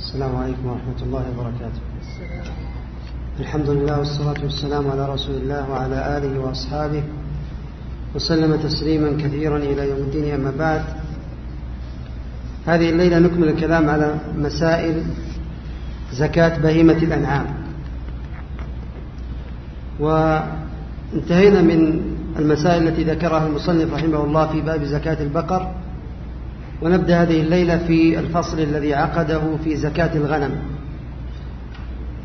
السلام عليكم ورحمة الله وبركاته. الحمد لله والصلاة والسلام على رسول الله وعلى آله وأصحابه. وسلم تسليما كثيرا إلى يوم الدين أما بعد. هذه الليلة نكمل الكلام على مسائل زكاة بهيمة الأنعام. وانتهينا من المسائل التي ذكرها المصنف رحمه الله في باب زكاة البقر. ونبدأ هذه الليلة في الفصل الذي عقده في زكاة الغنم.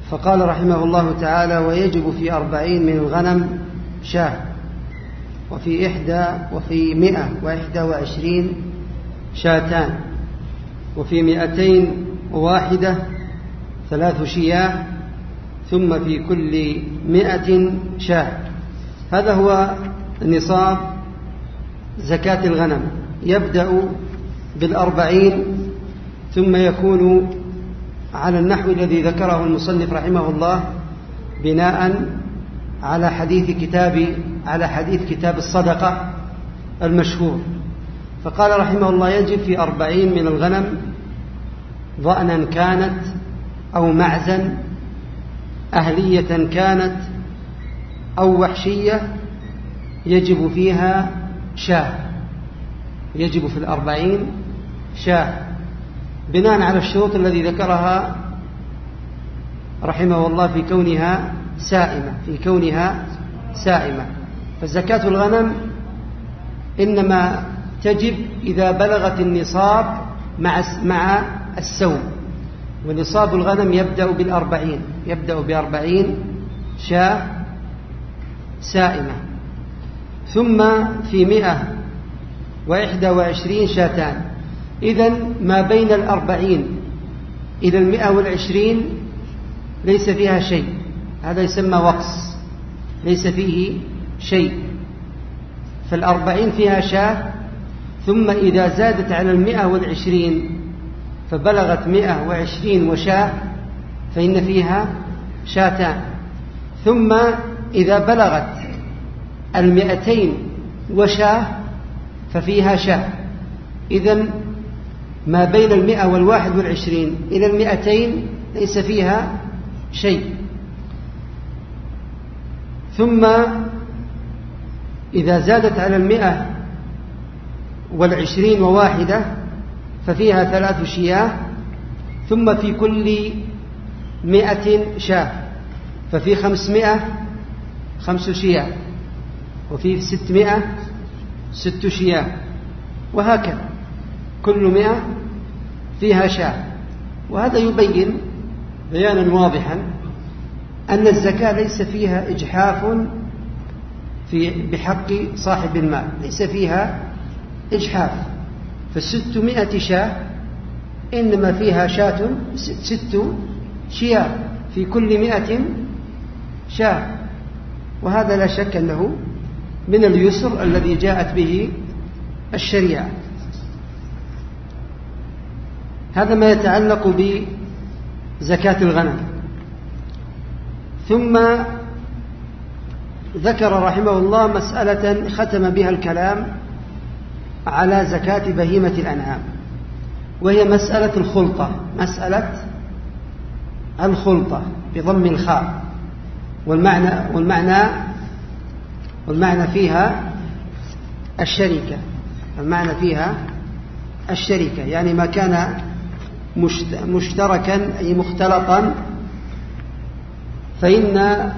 فقال رحمه الله تعالى ويجب في أربعين من الغنم شاة وفي إحدى وفي مئة وإحدى وعشرين شاتان وفي مئتين واحدة ثلاث شياه ثم في كل مئة شاة. هذا هو نصاب زكاة الغنم. يبدأ بالأربعين ثم يكون على النحو الذي ذكره المصنف رحمه الله بناء على حديث كتاب على حديث كتاب الصدقة المشهور. فقال رحمه الله يجب في أربعين من الغنم ضأنا كانت أو معزا أهلية كانت أو وحشية يجب فيها شاة. يجب في الأربعين شاة. بناء على الشروط الذي ذكرها رحمه الله في كونها سائمة في كونها سائمة. فزكاة الغنم إنما تجب إذا بلغت النصاب مع مع السوم. ونصاب الغنم يبدأ بالأربعين يبدأ بأربعين شاة سائمة. ثم في مئة وإحدى وعشرين شاتان. إذا ما بين الأربعين إلى المئة والعشرين ليس فيها شيء. هذا يسمى وقص ليس فيه شيء. فالأربعين فيها شاة ثم إذا زادت على المئة والعشرين فبلغت مئة وعشرين وشاة فإن فيها شاتان. ثم إذا بلغت المئتين وشاة ففيها شاة. إذا ما بين المئة والواحد والعشرين. إلى المئتين ليس فيها شيء. ثم إذا زادت على المئة والعشرين وواحدة ففيها ثلاث شياه. ثم في كل مئة شاة ففي خمسمائة خمس شياه وفي ستمائة ست شياه. وهكذا. كل مئة فيها شاة. وهذا يبين بيانا واضحا أن الزكاة ليس فيها إجحاف في بحق صاحب المال ليس فيها إجحاف. فالستمائة شاة إنما فيها شاة ست شياه في كل مئة شاة. وهذا لا شك أنه من اليسر الذي جاءت به الشريعة. هذا ما يتعلق بزكاة الغنم. ثم ذكر رحمه الله مسألة ختم بها الكلام على زكاة بهيمة الأنعام وهي مسألة الخلطة مسألة الخلطة بضم الخاء والمعنى والمعنى والمعنى فيها الشركة المعنى فيها الشركة يعني ما كان مشتركا أي مختلطا فإن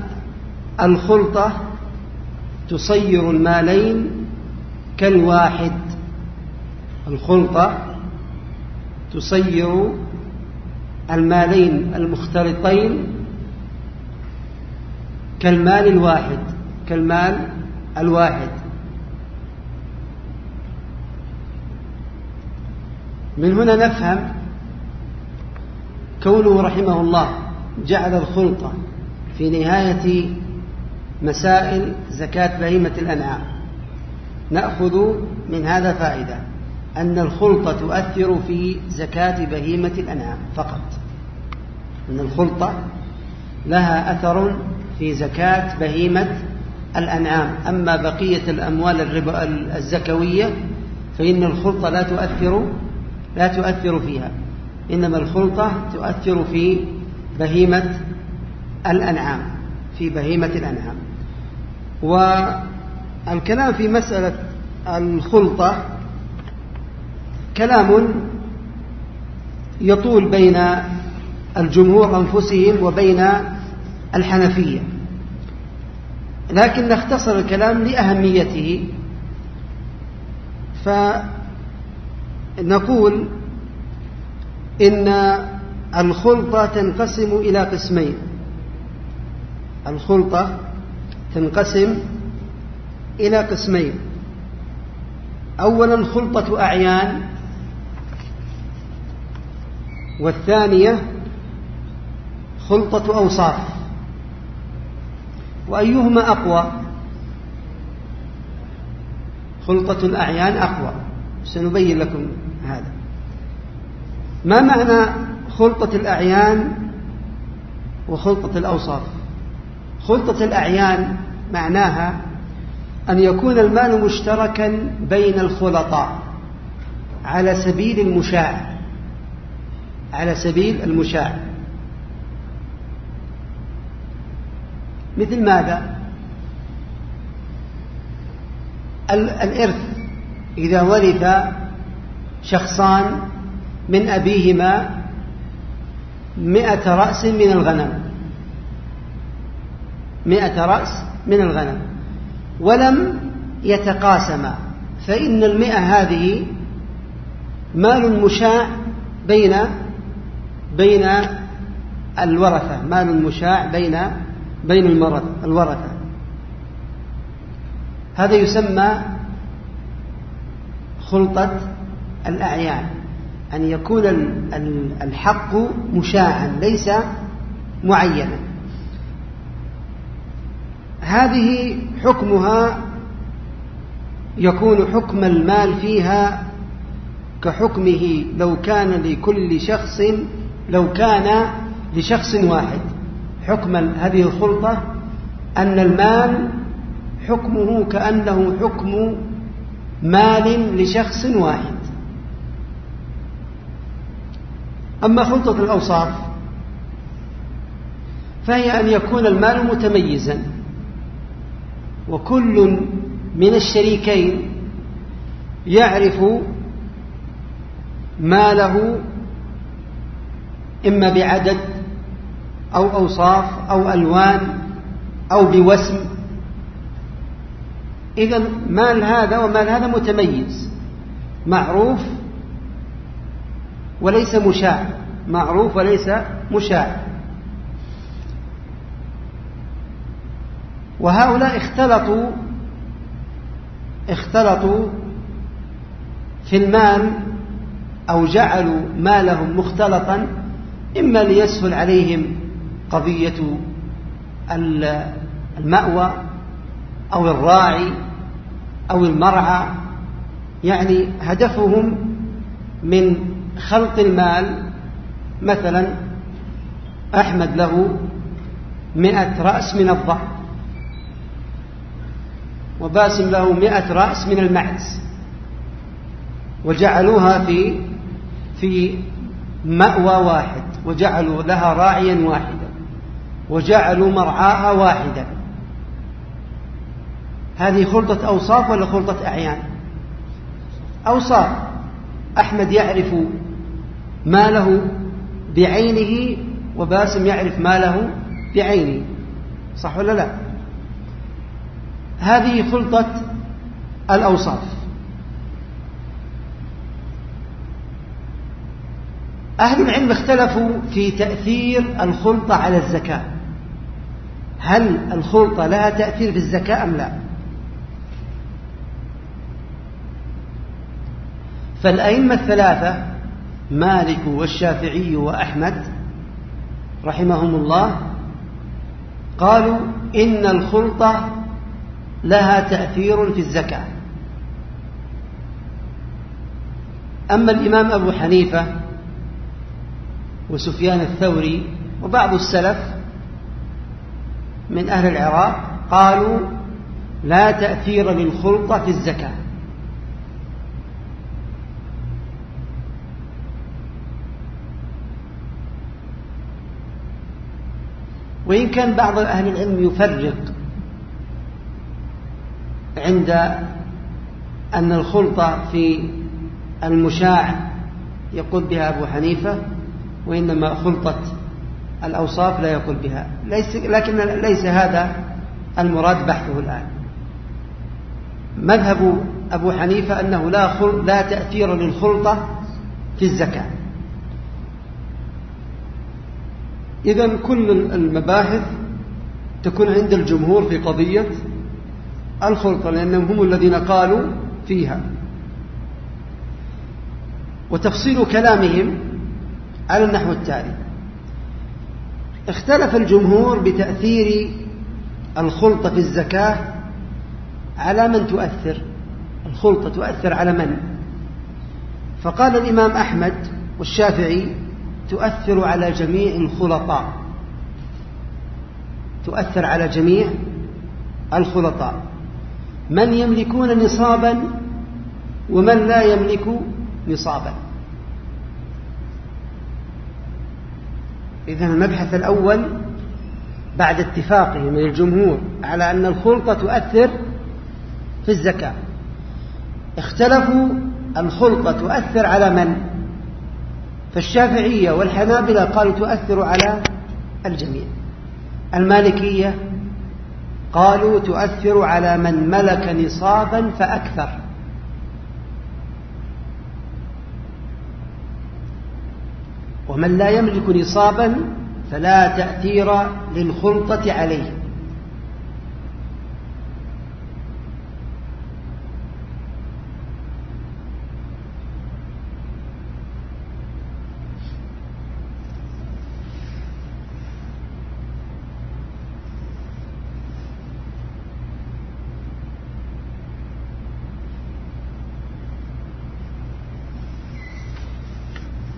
الخلطة تصير المالين كالواحد. الخلطة تصير المالين المختلطين كالمال الواحد كالمال الواحد. من هنا نفهم كونه رحمه الله جعل الخلطة في نهاية مسائل زكاة بهيمة الأنعام. نأخذ من هذا فائدة أن الخلطة تؤثر في زكاة بهيمة الأنعام فقط. أن الخلطة لها أثر في زكاة بهيمة الأنعام. أما بقية الأموال الربا الزكوية فإن الخلطة لا تؤثر لا تؤثر فيها. إنما الخلطة تؤثر في بهيمة الأنعام في بهيمة الأنعام. والكلام في مسألة الخلطة كلام يطول بين الجمهور أنفسهم وبين الحنفية لكن نختصر الكلام لأهميته. فنقول إن الخلطة تنقسم إلى قسمين. الخلطة تنقسم إلى قسمين. أولا خلطة أعيان والثانية خلطة أوصاف. وأيهما أقوى؟ خلطة الأعيان أقوى. سنبين لكم هذا. ما معنى خلطة الأعيان وخلطة الأوصاف؟ خلطة الأعيان معناها أن يكون المال مشتركا بين الخلطاء على سبيل المشاع على سبيل المشاع. مثل ماذا؟ الإرث إذا ورث شخصان من أبيهما مئة رأس من الغنم. مئة رأس من الغنم. ولم يتقاسما فإن المئة هذه مال مشاع بين بين الورثة. مال مشاع بين بين الورثة. هذا يسمى خلطة الأعيان. أن يكون الحق مشاعا ليس معينا. هذه حكمها يكون حكم المال فيها كحكمه لو كان لكل شخص لو كان لشخص واحد. حكم هذه الخلطة أن المال حكمه كأنه حكم مال لشخص واحد. أما خلطة الأوصاف فهي أن يكون المال متميزا. وكل من الشريكين يعرف ماله إما بعدد أو أوصاف أو ألوان أو بوسم. إذا مال هذا ومال هذا متميز معروف وليس مشاع. معروف وليس مشاع. وهؤلاء اختلطوا اختلطوا في المال أو جعلوا مالهم مختلطا إما ليسهل عليهم قضية المأوى أو الراعي أو المرعى. يعني هدفهم من خلط المال مثلا أحمد له مئة رأس من الضأن وباسم له مئة رأس من المعز وجعلوها في في مأوى واحد وجعلوا لها راعيا واحدا وجعلوا مرعاها واحدا. هذه خلطة أوصاف ولا خلطة أعيان؟ أوصاف. أحمد يعرف ما له بعينه وباسم يعرف ما له بعينه. صح ولا لا؟ هذه خلطة الأوصاف. أهل العلم اختلفوا في تأثير الخلطة على الزكاة. هل الخلطة لها تأثير في الزكاة أم لا؟ فالأئمة الثلاثة مالك والشافعي وأحمد رحمهم الله قالوا إن الخلطة لها تأثير في الزكاة. أما الإمام أبو حنيفة وسفيان الثوري وبعض السلف من أهل العراق قالوا لا تأثير للخلطة في الزكاة. وإن كان بعض أهل العلم يفرق عند أن الخلطة في المشاع يقول بها أبو حنيفة وإنما خلطة الأوصاف لا يقول بها. ليس لكن ليس هذا المراد بحثه الآن. مذهب أبو حنيفة أنه لا, لا تأثير للخلطة في الزكاة. إذا كل المباحث تكون عند الجمهور في قضية الخلطة لأنهم هم الذين قالوا فيها. وتفصيل كلامهم على النحو التالي. اختلف الجمهور بتأثير الخلطة في الزكاة على من تؤثر. الخلطة تؤثر على من؟ فقال الإمام أحمد والشافعي تؤثر على جميع الخلطاء. تؤثر على جميع الخلطاء. من يملكون نصابا ومن لا يملك نصابا. إذا المبحث الأول بعد اتفاقه من الجمهور على أن الخلطة تؤثر في الزكاة. اختلفوا الخلطة تؤثر على من؟ فالشافعية والحنابلة قالوا تؤثر على الجميع. المالكية قالوا تؤثر على من ملك نصابا فأكثر. ومن لا يملك نصابا فلا تأثير للخلطة عليه.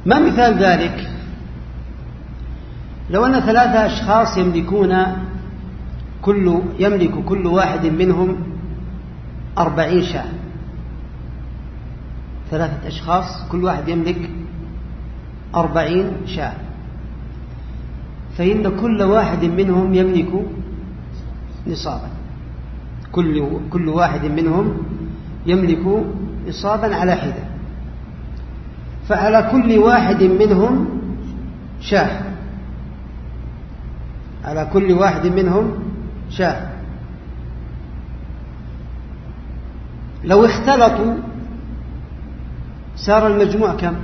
ما مثال ذلك؟ لو أن ثلاثة أشخاص يملكون كل يملك كل واحد منهم أربعين شاة. ثلاثة أشخاص كل واحد يملك أربعين شاة. فإن كل واحد منهم يملك نصابا. كل كل واحد منهم يملك نصابا على حدة. فعلى كل واحد منهم شاه. على كل واحد منهم شاه. لو اختلطوا صار المجموع كم؟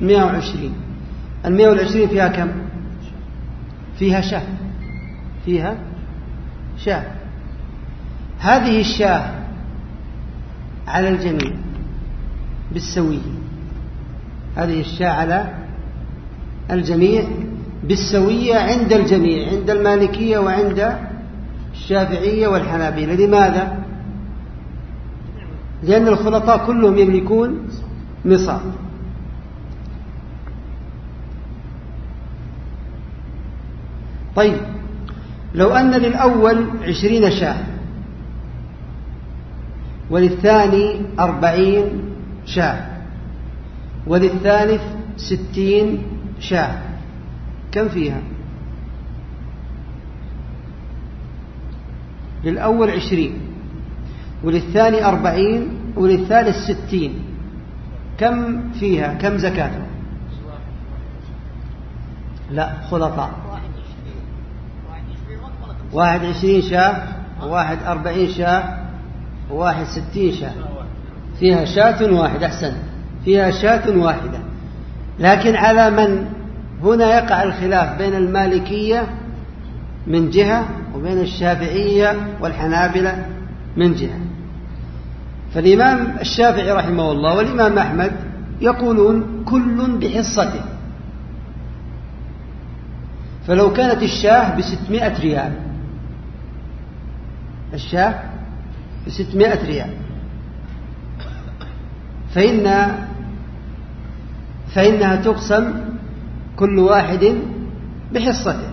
مئة وعشرين. المئة والعشرين فيها كم؟ فيها شاه. فيها شاه. هذه الشاه على الجميع بالسوية. هذه الشاة على الجميع بالسوية عند الجميع عند المالكية وعند الشافعية والحنابلة لماذا؟ لأن الخلطاء كلهم يملكون نصاب طيب لو أن للأول عشرين شاة وللثاني أربعين شاة وللثالث ستين شاة. كم فيها؟ للأول عشرين وللثاني أربعين وللثالث ستين. كم فيها؟ كم زكاته لا خلطاء. واحد عشرين شاة وواحد أربعين شاة وواحد ستين شاة. فيها شاة واحد أحسن. فيها شاة واحدة. لكن على من هنا يقع الخلاف بين المالكية من جهة وبين الشافعية والحنابلة من جهة. فالإمام الشافعي رحمه الله والإمام أحمد يقولون كل بحصته. فلو كانت الشاة بستمائة ريال. الشاة بستمائة ريال. فإن فإنها تقسم كل واحد بحصته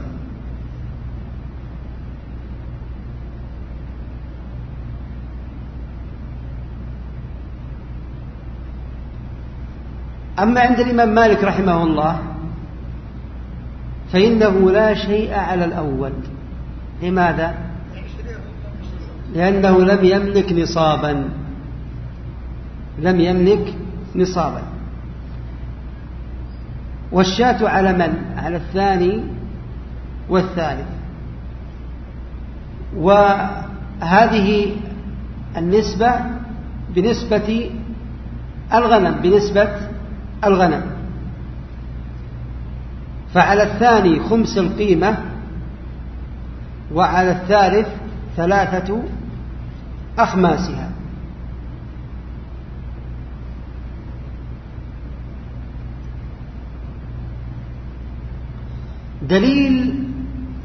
أما عند الإمام مالك رحمه الله فإنه لا شيء على الأول. لماذا؟ لأنه لم يملك نصابا. لم يملك نصابا. والشاة على من؟ على الثاني والثالث. وهذه النسبة بنسبة الغنم بنسبة الغنم. فعلى الثاني خمس القيمة وعلى الثالث ثلاثة أخماسها. دليل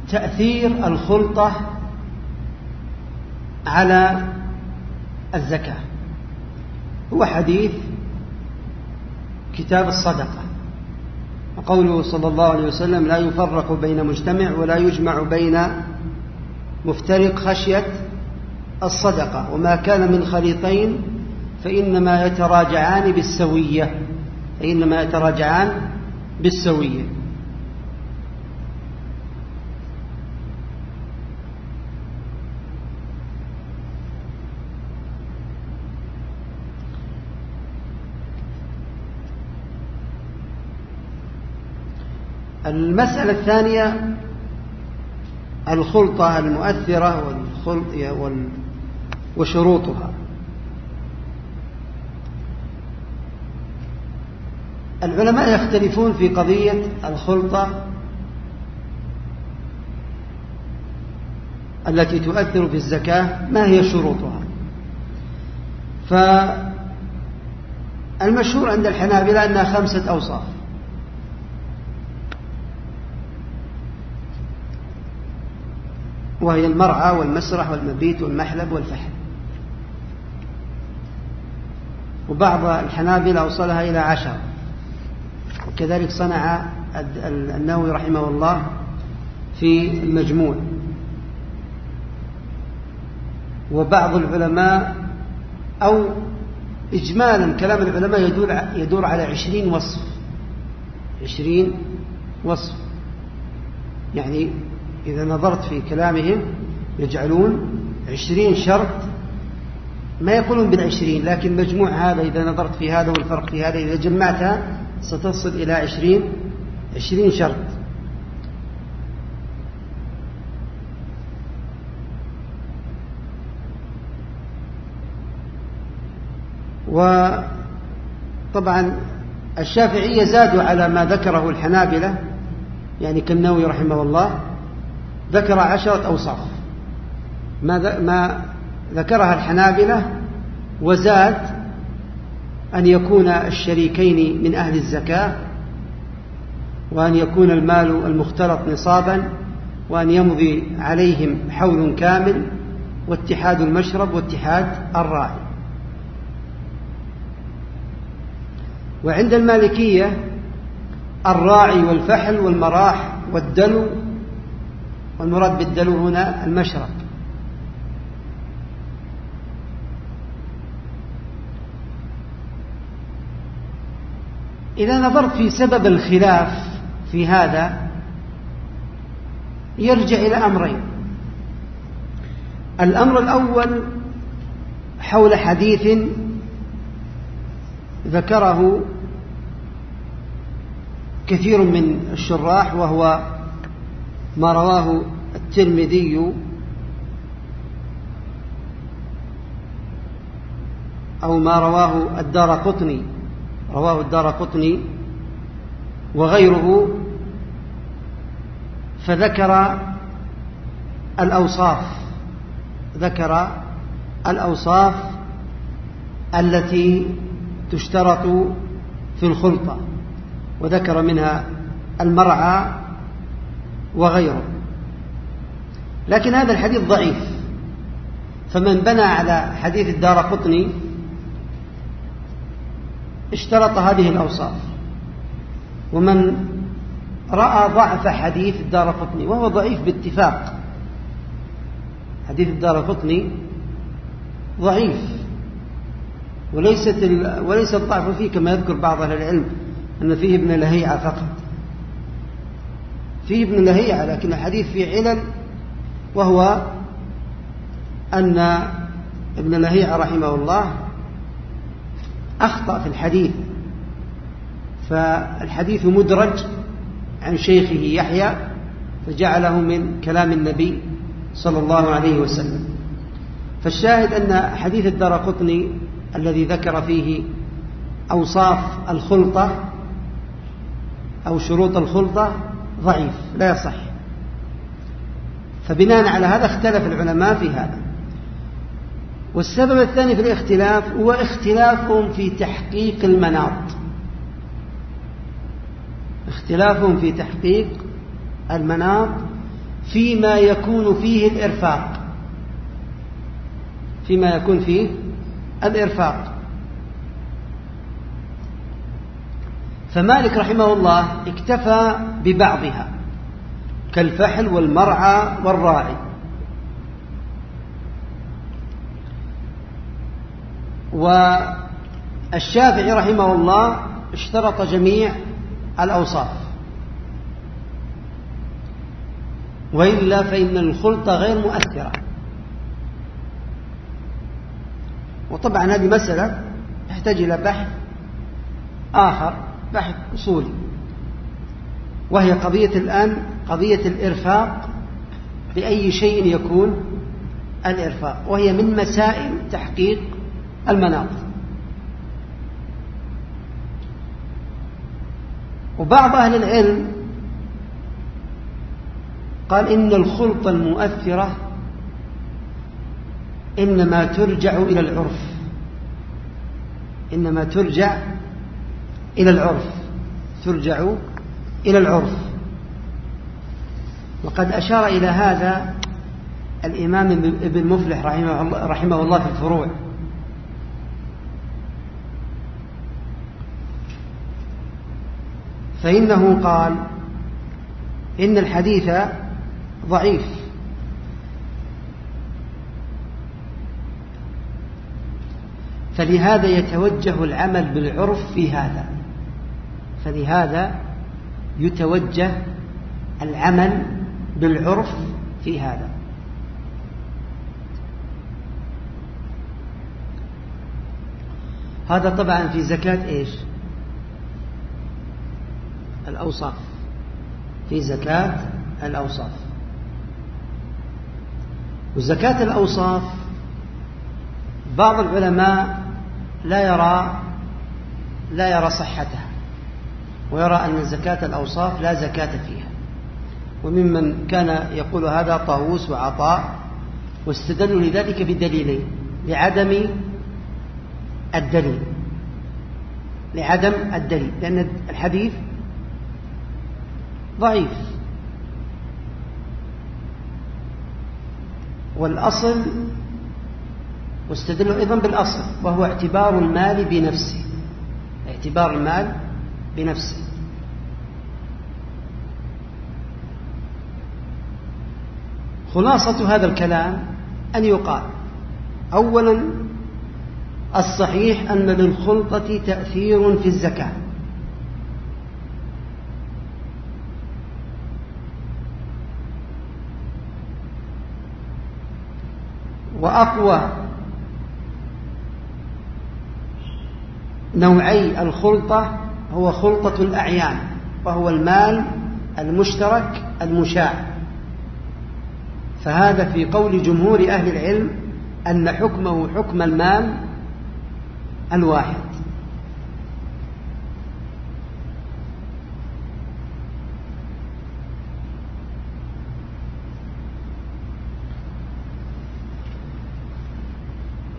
تأثير الخلطة على الزكاة. هو حديث كتاب الصدقة. وقوله صلى الله عليه وسلم لا يفرق بين مجتمع ولا يجمع بين مفترق خشية الصدقة. وما كان من خليطين فإنما يتراجعان بالسوية. فإنما يتراجعان بالسوية. المسألة الثانية الخلطة المؤثرة والخلط وشروطها. العلماء يختلفون في قضية الخلطة التي تؤثر في الزكاة ما هي شروطها. فالمشهور عند الحنابلة أنها خمسة أوصاف. وهي المرعى والمسرح والمبيت والمحلب والفحل. وبعض الحنابلة أوصلها إلى عشر. وكذلك صنع النووي رحمه الله في المجموع. وبعض العلماء أو إجمالا كلام العلماء يدور, يدور على عشرين وصف. عشرين وصف. يعني إذا نظرت في كلامهم يجعلون عشرين شرط ما يقولون بالعشرين لكن مجموع هذا إذا نظرت في هذا والفرق في هذا إذا جمعتها ستصل إلى عشرين عشرين شرط. وطبعا الشافعية زادوا على ما ذكره الحنابلة يعني كالنووي رحمه الله ذكر عشرة أوصاف. ما, ما ذكرها الحنابلة وزاد أن يكون الشريكين من أهل الزكاة وأن يكون المال المختلط نصابا وأن يمضي عليهم حول كامل واتحاد المشرب واتحاد الراعي وعند المالكية الراعي والفحل والمراح والدلو والمراد بالدلو هنا المشرب. إذا نظرت في سبب الخلاف في هذا يرجع إلى أمرين. الأمر الأول حول حديث ذكره كثير من الشراح وهو ما رواه الترمذي أو ما رواه الدار قطني رواه الدار قطني وغيره فذكر الأوصاف ذكر الأوصاف التي تشترط في الخلطة وذكر منها المرعى وغيره. لكن هذا الحديث ضعيف. فمن بنى على حديث الدار قطني اشترط هذه الأوصاف. ومن رأى ضعف حديث الدار قطني وهو ضعيف باتفاق. حديث الدار قطني ضعيف. وليست وليس الضعف فيه كما يذكر بعض أهل العلم أن فيه ابن لهيعة فقط. فيه ابن لهيعة لكن الحديث فيه علل وهو أن ابن لهيعة رحمه الله أخطأ في الحديث. فالحديث مدرج عن شيخه يحيى فجعله من كلام النبي صلى الله عليه وسلم. فالشاهد أن حديث الدار قطني الذي ذكر فيه أوصاف الخلطة أو شروط الخلطة ضعيف لا يصح. فبناء على هذا اختلف العلماء في هذا. والسبب الثاني في الاختلاف هو اختلافهم في تحقيق المناط. اختلافهم في تحقيق المناط فيما يكون فيه الإرفاق. فيما يكون فيه الإرفاق. فمالك رحمه الله اكتفى ببعضها كالفحل والمرعى والراعي والشافعي رحمه الله اشترط جميع الأوصاف. وإلا فإن الخلطة غير مؤثرة. وطبعا هذه مسألة تحتاج إلى بحث آخر. بحث أصولي. وهي قضية الآن قضية الإرفاق بأي شيء يكون الإرفاق وهي من مسائل تحقيق المناط وبعض أهل العلم قال إن الخلطة المؤثرة إنما ترجع إلى العرف إنما ترجع إلى العرف. ترجع إلى العرف. وقد أشار إلى هذا الإمام ابن مفلح رحمه رحمه الله في الفروع. فإنه قال إن الحديث ضعيف. فلهذا يتوجه العمل بالعرف في هذا. فلهذا يتوجه العمل بالعرف في هذا. هذا طبعا في زكاة إيش؟ الأوصاف. في زكاة الأوصاف. وزكاة الأوصاف بعض العلماء لا يرى لا يرى صحتها. ويرى أن زكاة الأوصاف لا زكاة فيها. وممن كان يقول هذا طاووس وعطاء واستدلوا لذلك بدليلين لعدم الدليل. لعدم الدليل لأن الحديث ضعيف. والأصل واستدلوا أيضا بالأصل وهو اعتبار المال بنفسه. اعتبار المال بنفسه. خلاصة هذا الكلام أن يقال أولا الصحيح أن للخلطة تأثير في الزكاة. وأقوى نوعي الخلطة هو خلطة الأعيان وهو المال المشترك المشاع. فهذا في قول جمهور أهل العلم أن حكمه حكم المال الواحد.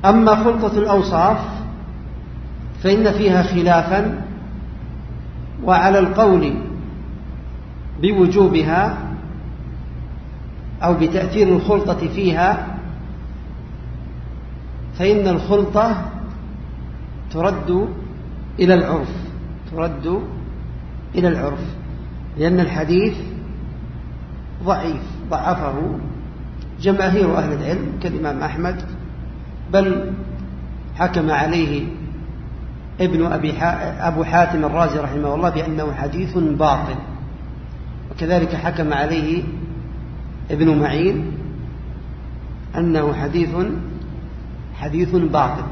أما خلطة الأوصاف فإن فيها خلافا وعلى القول بوجوبها أو بتأثير الخلطة فيها فإن الخلطة ترد إلى العرف ترد إلى العرف لأن الحديث ضعيف ضعفه جماهير أهل العلم كالإمام أحمد بل حكم عليه ابن أبي أبو حاتم الرازي رحمه الله بأنه حديث باطل. وكذلك حكم عليه ابن معين أنه حديث حديث باطل.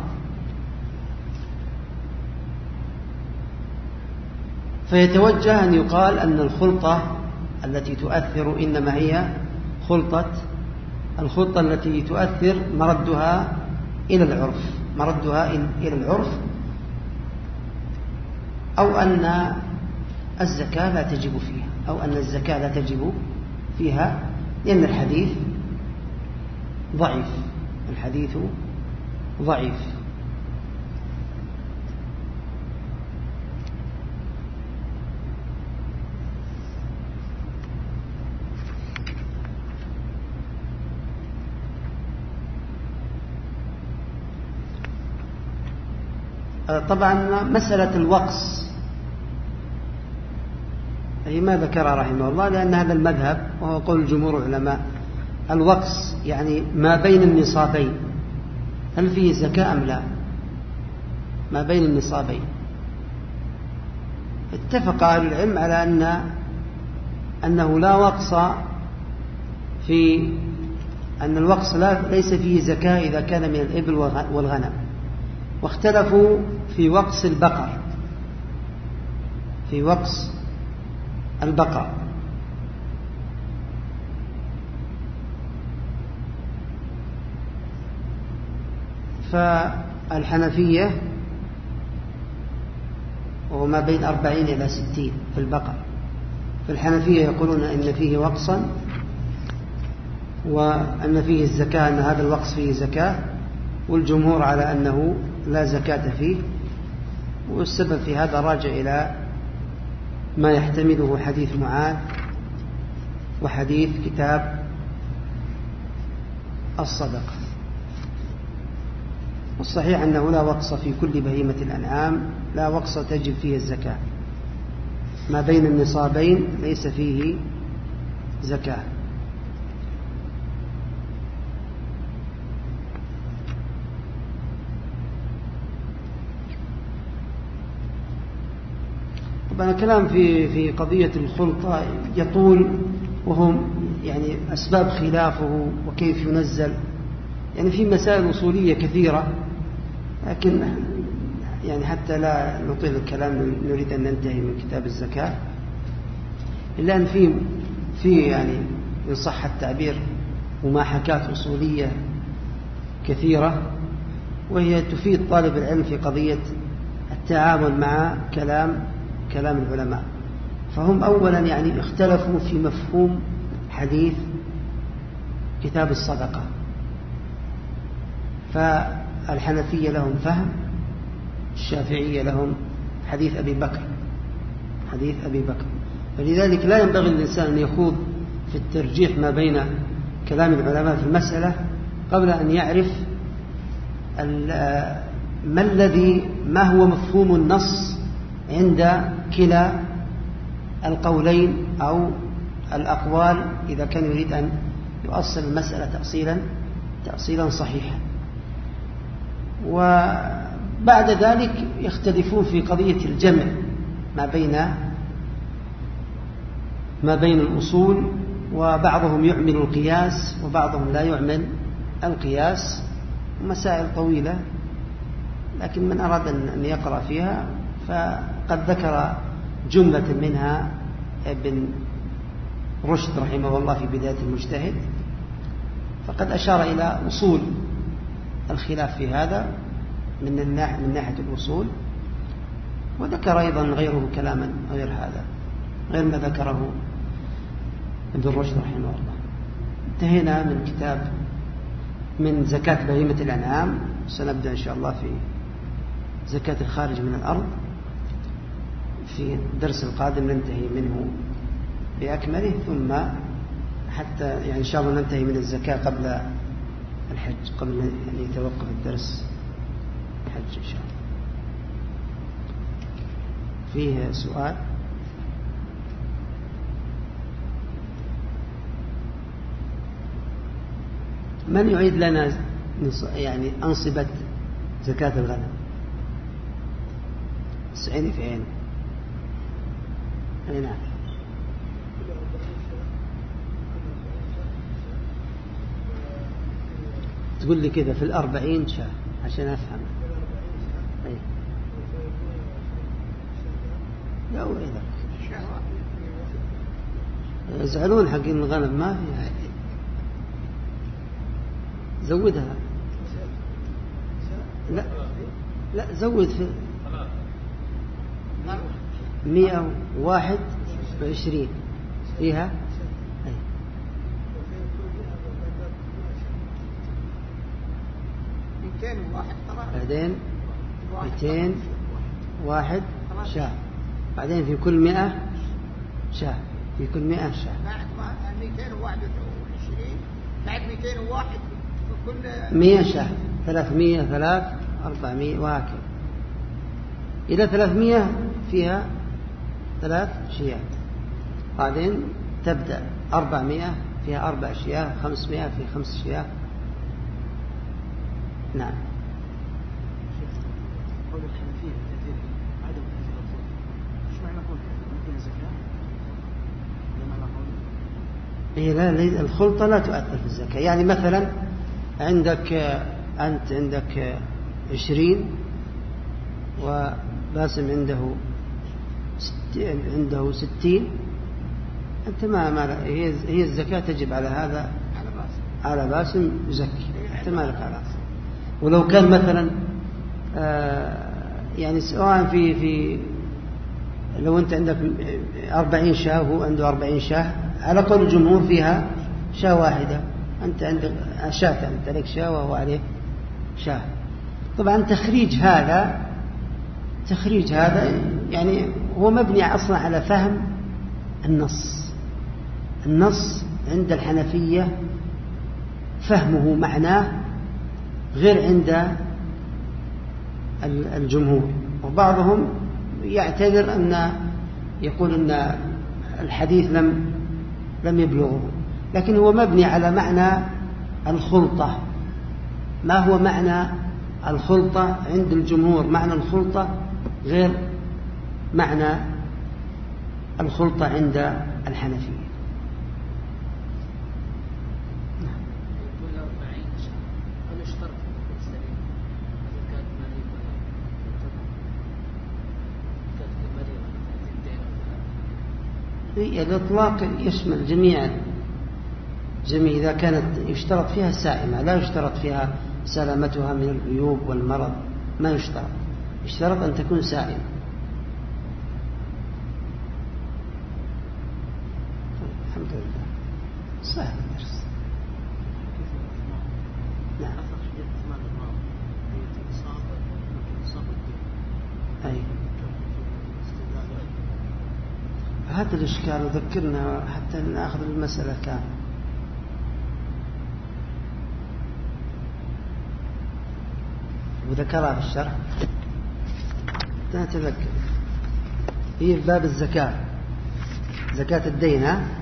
فيتوجه أن يقال أن الخلطة التي تؤثر إنما هي خلطة الخلطة التي تؤثر مردها إلى العرف مردها إلى العرف أو أن الزكاة لا تجب فيها أو أن الزكاة لا تجب فيها لأن الحديث ضعيف الحديث ضعيف. طبعا مسألة الوقص. ما ذكر رحمه الله لأن هذا المذهب وهو قول جمهور العلماء الوقص يعني ما بين النصابين هل فيه زكاة أم لا؟ ما بين النصابين اتفق أهل العلم على أن أنه لا وقص في أن الوقص لا ليس فيه زكاة إذا كان من الإبل والغنم. واختلفوا في وقص البقر. في وقص البقر فالحنفية وهو ما بين أربعين إلى ستين في البقر فالحنفية يقولون إن فيه وقصا وأن فيه الزكاة أن هذا الوقص فيه زكاة والجمهور على أنه لا زكاة فيه والسبب في هذا راجع إلى ما يحتمله حديث معاذ وحديث كتاب الصدقة والصحيح أنه لا وقص في كل بهيمة الأنعام لا وقص تجب فيه الزكاة. ما بين النصابين ليس فيه زكاة. طبعا الكلام في في قضية الخلطة يطول وهم يعني أسباب خلافه وكيف ينزل. يعني في مسائل أصولية كثيرة لكن يعني حتى لا نطيل الكلام نريد أن ننتهي من كتاب الزكاة. إلا أن في في يعني إن صح التعبير مماحكات أصولية كثيرة وهي تفيد طالب العلم في قضية التعامل مع كلام كلام العلماء. فهم أولا يعني اختلفوا في مفهوم حديث كتاب الصدقة. فالحنفية لهم فهم الشافعية لهم حديث أبي بكر حديث أبي بكر. فلذلك لا ينبغي للإنسان أن يخوض في الترجيح ما بين كلام العلماء في المسألة قبل أن يعرف ما الذي ما هو مفهوم النص عند كلا القولين أو الأقوال إذا كان يريد أن يؤصل المسألة تأصيلا تأصيلا صحيحا. وبعد ذلك يختلفون في قضية الجمع ما بين ما بين الأصول وبعضهم يعمل القياس وبعضهم لا يعمل القياس. مسائل طويلة لكن من أراد أن يقرأ فيها فقد ذكر جملة منها ابن رشد رحمه الله في بداية المجتهد فقد أشار إلى أصول الخلاف في هذا من من ناحية الأصول وذكر أيضا غيره كلاما غير هذا غير ما ذكره ابن رشد رحمه الله. انتهينا من كتاب من زكاة بهيمة الأنعام سنبدأ إن شاء الله في زكاة الخارج من الأرض. في الدرس القادم ننتهي منه بأكمله ثم حتى يعني إن شاء الله ننتهي من الزكاة قبل الحج قبل أن يتوقف الدرس الحج إن شاء الله. فيه سؤال؟ من يعيد لنا يعني أنصبة زكاة الغنم؟ سعيني في عينه اي نعم. تقول لي كذا في الأربعين شاة عشان أفهم. أي. لا وإذا يزعلون حقين الغنم ما فيها زودها. لا لا زود في مئة واحد وعشرين. فيها. بعدين مئتين واحد شاه بعدين في كل مئة شاه في كل مئة شاه بعد ما 221 بعد 201 في كل مئة شاه ثلاثمية ثلاث أربعمية وهكذا إلى ثلاثمية فيها ثلاث شياه بعدين تبدأ أربعمائة فيها أربع شياه خمسمائة في خمس شياه نعم. الحنفية تأثير عدم معنى قول ممكن زكاة؟ ولا معنى قول هي لا الخلطة لا تؤثر في الزكاة. يعني مثلا عندك أنت عندك عشرين وباسم عنده ست عنده ستين. أنت ما, ما هي هي الزكاة تجب على هذا؟ على باس يزكي. أنت مالك على ولو كان مثلا آه، يعني سواء في في لو أنت عندك أربعين شاة وهو عنده أربعين شاة على قول الجمهور فيها شاة واحدة. أنت عندك شاة أنت لك شاة وهو عليه شاة. طبعا تخريج هذا تخريج هذا يعني هو مبني أصلا على فهم النص. النص عند الحنفية فهمه معناه غير عند ال- الجمهور. وبعضهم يعتبر أن يقول أن الحديث لم لم يبلغه. لكن هو مبني على معنى الخلطة. ما هو معنى الخلطة عند الجمهور؟ معنى الخلطة غير معنى الخلطة عند الحنفية. كل 40 شهر هل اشترط في كل سنة زكاة مريض زكاة مريض الدين هي الإطلاق يشمل جميع جميع إذا كانت يشترط فيها سائمة لا يشترط فيها سلامتها من العيوب والمرض ما يشترط. يشترط أن تكون سائمة طيب، الحمد لله سهل الدرس نعم أي. هذا الإشكال وذكرنا حتى نأخذ المسألة كاملة. وذكرها في الشرح. تذكر هي باب الزكاة. زكاة الدين ها؟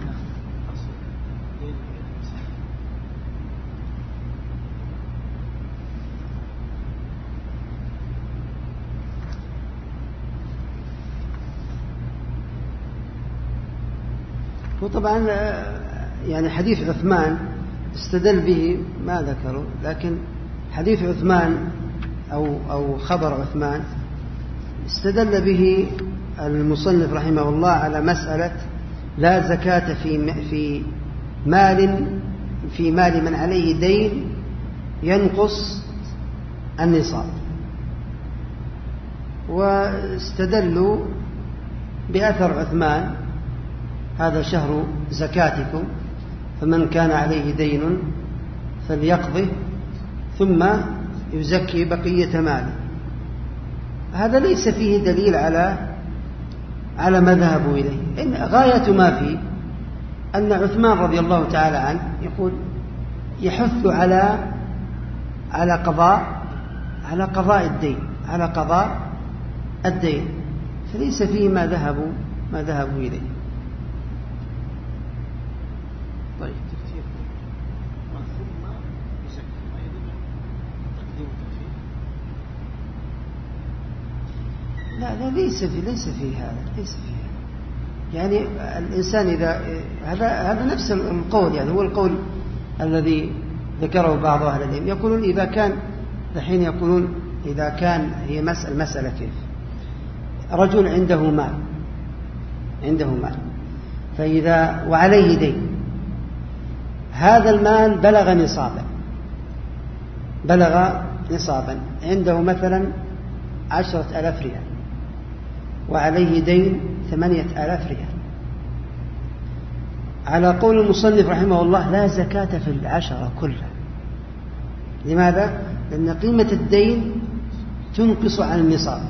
وطبعا آه، يعني حديث عثمان استدل به ما ذكروا لكن حديث عثمان أو أو خبر عثمان استدل به المصنف رحمه الله على مسألة لا زكاة في في مال في مال من عليه دين ينقص النصاب. واستدلوا بأثر عثمان هذا شهر زكاتكم فمن كان عليه دين فليقضه ثم يزكي بقية ماله. هذا ليس فيه دليل على على ما ذهبوا إليه. إن غاية ما فيه أن عثمان رضي الله تعالى عنه يقول يحث على على قضاء على قضاء الدين على قضاء الدين. فليس فيه ما ذهبوا ما ذهبوا إليه طيب تفسير ما ثم يزكي ما يدل تقديم وتأخير لا لا ليس في ليس في هذا ليس في هذا. يعني الإنسان إذا هذا هذا نفس القول يعني هو القول الذي ذكره بعض أهل العلم. يقولون إذا كان الحين يقولون إذا كان هي مسألة, مسألة كيف؟ رجل عنده مال عنده مال فإذا وعليه دين هذا المال بلغ نصابا بلغ نصابا. عنده مثلا عشرة ألاف ريال. وعليه دين ثمانية آلاف ريال. على قول المصنف رحمه الله لا زكاة في العشرة كلها. لماذا؟ لأن قيمة الدين تنقص عن النصاب.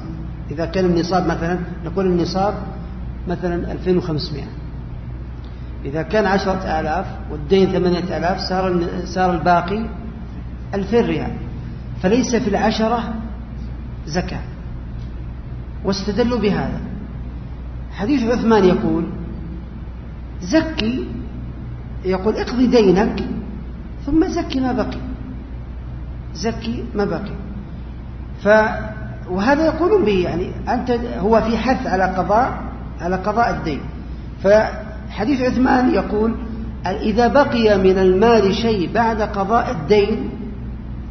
إذا كان النصاب مثلا نقول النصاب مثلا 2500 إذا كان عشرة آلاف والدين ثمانية آلاف صار, صار الباقي ألفين ريال. فليس في العشرة زكاة. واستدلوا بهذا. حديث عثمان يقول زكي. يقول اقضي دينك ثم زكي ما بقي. زكي ما بقي. ف وهذا يقولون به يعني أنت هو في حث على قضاء على قضاء الدين. فحديث عثمان يقول إذا بقي من المال شيء بعد قضاء الدين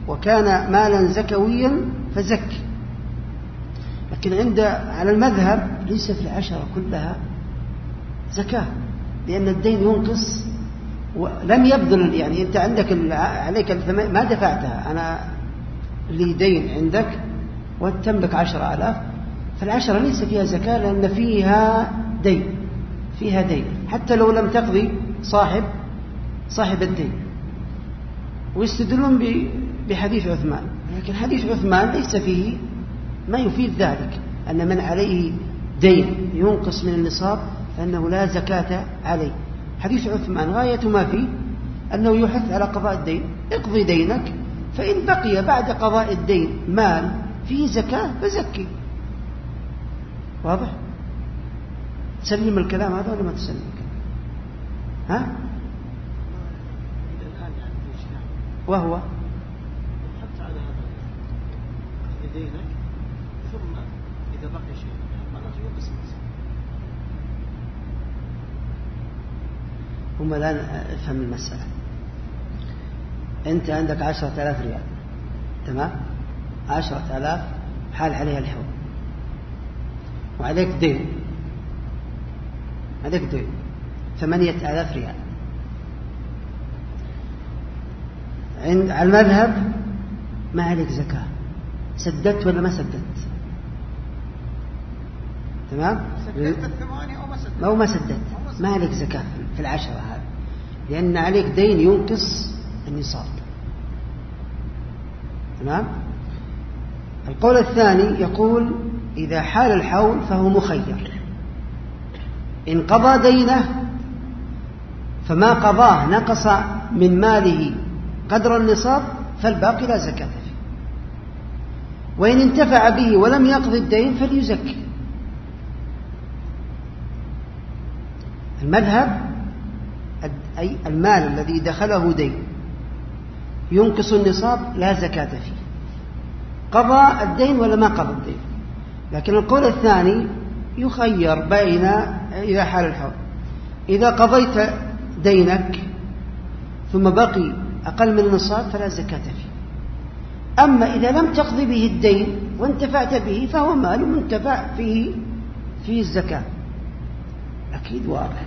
وكان مالا زكويا فزكي. لكن عند على المذهب ليس في العشرة كلها زكاة لأن الدين ينقص ولم يبذل يعني أنت عندك عليك ما دفعتها أنا لي دين عندك وتملك عشرة آلاف فالعشرة ليس فيها زكاة لأن فيها دين فيها دين حتى لو لم تقضي صاحب صاحب الدين ويستدلون بحديث عثمان لكن حديث عثمان ليس فيه ما يفيد ذلك أن من عليه دين ينقص من النصاب فإنه لا زكاة عليه. حديث عثمان غاية ما فيه؟ أنه يحث على قضاء الدين. اقضي دينك فإن بقي بعد قضاء الدين مال فيه زكاة فزكي. واضح؟ تسلم الكلام هذا ولا ما تسلم الكلام؟ ها؟ وهو؟ حتى على دينك. بقي شيء خلاص يقسم هم الآن افهم المسألة. أنت عندك عشرة آلاف ريال تمام؟ عشرة آلاف حال عليها الحول وعليك دين. عليك دين. ثمانية آلاف ريال. عند على المذهب ما عليك زكاة. سددت ولا ما سددت؟ تمام؟ أو ما سددت ما عليك زكاة في العشرة هذه. لأن عليك دين ينقص النصاب. تمام؟ القول الثاني يقول إذا حال الحول فهو مخير. إن قضى دينه فما قضاه نقص من ماله قدر النصاب فالباقي لا زكاة فيه. وإن انتفع به ولم يقض الدين فليزكي. المذهب أي المال الذي دخله دين. ينقص النصاب لا زكاة فيه. قضى الدين ولا ما قضى الدين؟ لكن القول الثاني يخير بين إذا حال الحول إذا قضيت دينك ثم بقي أقل من النصاب فلا زكاة فيه. أما إذا لم تقضي به الدين وانتفعت به فهو مال منتفع فيه فيه الزكاة. أكيد واضح